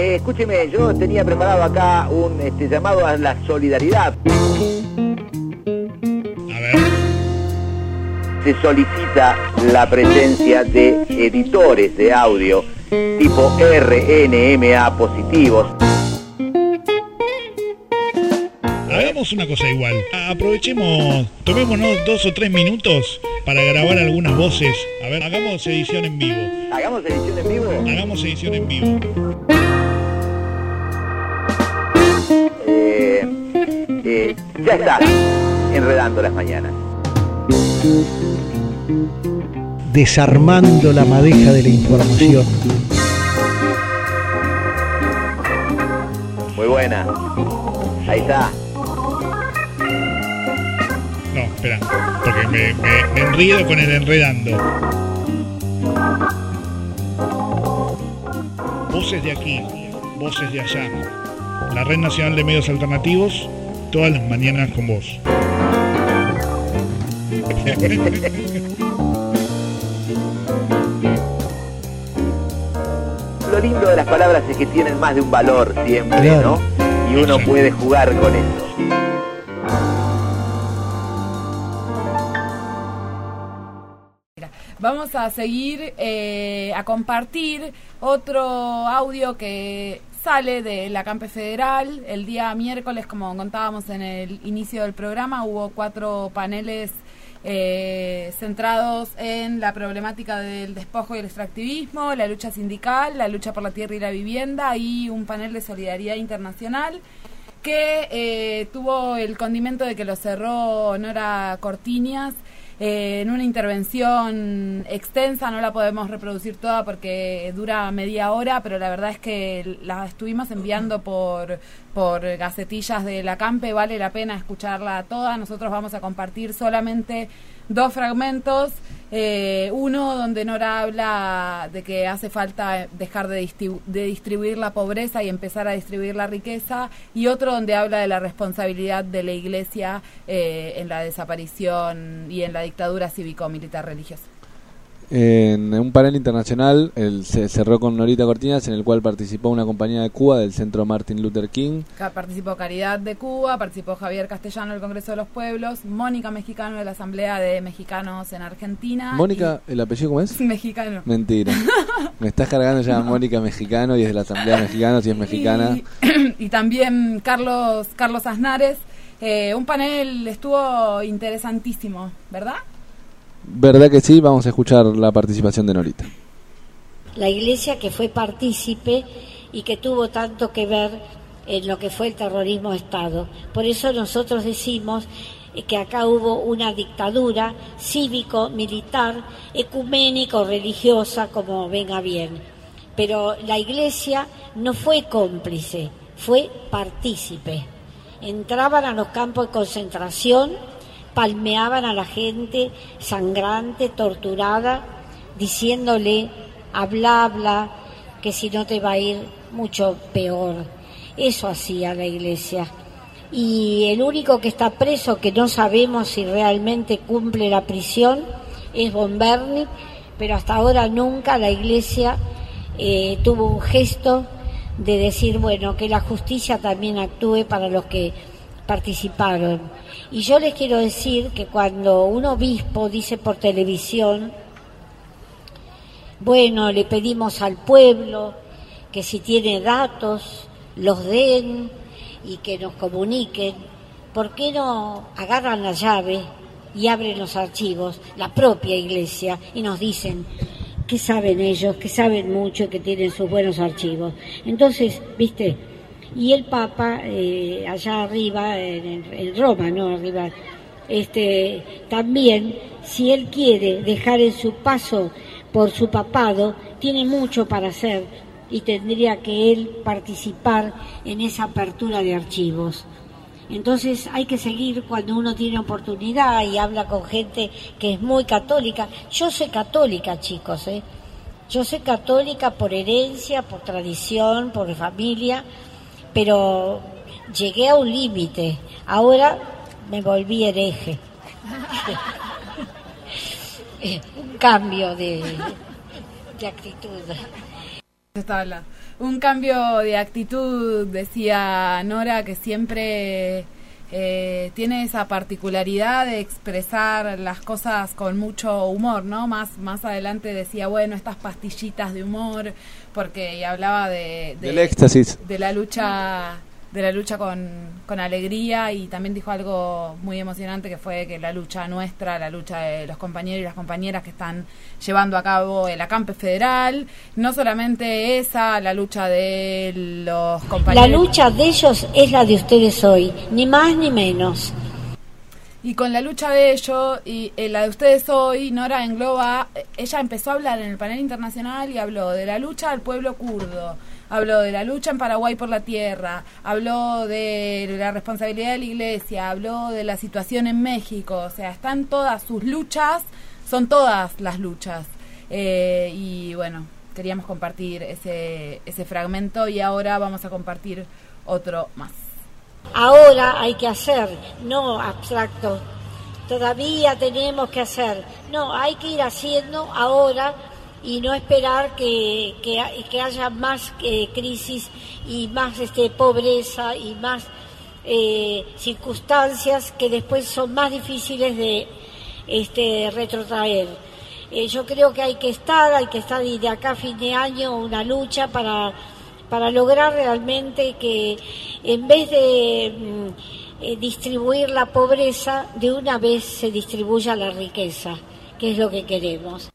eh, escúcheme, yo tenía preparado acá un este, llamado a la solidaridad. A ver. Se solicita la presencia de editores de audio tipo RNMA positivos. Hagamos una cosa igual. Aprovechemos, tomémonos dos o tres minutos para grabar algunas voces. A ver, hagamos edición en vivo. ¿Hagamos edición en vivo? Hagamos edición en vivo. Ya está, enredando las mañanas. Desarmando la madeja de la información. Muy buena. Ahí está. No, espera, porque me, me, me enredo con el enredando. Voces de aquí, voces de allá. La Red Nacional de Medios Alternativos, todas las mañanas con vos. Lo lindo de las palabras es que tienen más de un valor siempre, Claro. ¿no? Y uno puede jugar con eso. Vamos a seguir eh, a compartir otro audio que sale de la Campe Federal. El día miércoles, como contábamos en el inicio del programa, hubo cuatro paneles eh, centrados en la problemática del despojo y el extractivismo, la lucha sindical, la lucha por la tierra y la vivienda y un panel de solidaridad internacional que eh, tuvo el condimento de que lo cerró Nora Cortiñas eh, en una intervención extensa, no la podemos reproducir toda porque dura media hora, pero la verdad es que la estuvimos enviando por, por gacetillas de la Campe, vale la pena escucharla toda. Nosotros vamos a compartir solamente dos fragmentos. Eh, uno donde Nora habla de que hace falta dejar de, distribu- de distribuir la pobreza y empezar a distribuir la riqueza, y otro donde habla de la responsabilidad de la Iglesia eh, en la desaparición y en la dictadura cívico-militar religiosa. En un panel internacional el, se cerró con Norita Cortinas, en el cual participó una compañía de Cuba del Centro Martin Luther King. Participó Caridad de Cuba, participó Javier Castellano del Congreso de los Pueblos, Mónica Mexicano de la Asamblea de Mexicanos en Argentina. Mónica, ¿el apellido cómo es? Mexicano. Mentira. Me estás cargando ya Mónica Mexicano y es de la Asamblea de Mexicanos y es mexicana. Y, y también Carlos Carlos Aznares. Eh, un panel estuvo interesantísimo, ¿verdad? ¿Verdad que sí? Vamos a escuchar la participación de Norita. la iglesia que fue partícipe y que tuvo tanto que ver en lo que fue el terrorismo de Estado. Por eso nosotros decimos que acá hubo una dictadura cívico, militar, ecuménico, religiosa, como venga bien. Pero la iglesia no fue cómplice, fue partícipe. Entraban a los campos de concentración, palmeaban a la gente sangrante, torturada, diciéndole, habla, habla, que si no te va a ir mucho peor. Eso hacía la iglesia. Y el único que está preso, que no sabemos si realmente cumple la prisión, es Bomberni, pero hasta ahora nunca la iglesia eh, tuvo un gesto de decir, bueno, que la justicia también actúe para los que participaron. Y yo les quiero decir que cuando un obispo dice por televisión, bueno, le pedimos al pueblo que si tiene datos, los den y que nos comuniquen, ¿por qué no agarran la llave y abren los archivos, la propia iglesia, y nos dicen que saben ellos, que saben mucho que tienen sus buenos archivos? Entonces, viste, y el Papa eh, allá arriba, en, en Roma, ¿no? Arriba, este, también, si él quiere dejar en su paso por su papado, tiene mucho para hacer y tendría que él participar en esa apertura de archivos. Entonces hay que seguir cuando uno tiene oportunidad y habla con gente que es muy católica. Yo soy católica, chicos, ¿eh? Yo soy católica por herencia, por tradición, por familia, pero llegué a un límite. Ahora me volví hereje. Un cambio de, de actitud. Un cambio de actitud, decía Nora, que siempre eh, tiene esa particularidad de expresar las cosas con mucho humor, ¿no? Más, más adelante decía, bueno, estas pastillitas de humor, porque hablaba de, Del éxtasis. de la lucha de la lucha con, con alegría y también dijo algo muy emocionante que fue que la lucha nuestra, la lucha de los compañeros y las compañeras que están llevando a cabo el acampe federal, no solamente esa, la lucha de los La compañeros. lucha de ellos es la de ustedes hoy, ni más ni menos. Y con la lucha de ellos y eh, la de ustedes hoy, Nora engloba, eh, ella empezó a hablar en el panel internacional y habló de la lucha al pueblo kurdo, habló de la lucha en Paraguay por la tierra, habló de la responsabilidad de la iglesia, habló de la situación en México, o sea, están todas sus luchas, son todas las luchas. Eh, y bueno, queríamos compartir ese, ese fragmento y ahora vamos a compartir otro más. Ahora hay que hacer, no abstracto. Todavía tenemos que hacer. No, hay que ir haciendo ahora y no esperar que, que, que haya más eh, crisis y más este, pobreza y más eh, circunstancias que después son más difíciles de este, retrotraer. Eh, yo creo que hay que estar, hay que estar y de acá a fin de año una lucha para, para lograr realmente que en vez de mm, eh, distribuir la pobreza, de una vez se distribuya la riqueza, que es lo que queremos.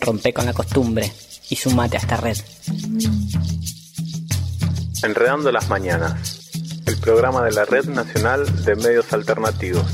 Rompe con la costumbre y sumate a esta red. Enredando las Mañanas, el programa de la Red Nacional de Medios Alternativos.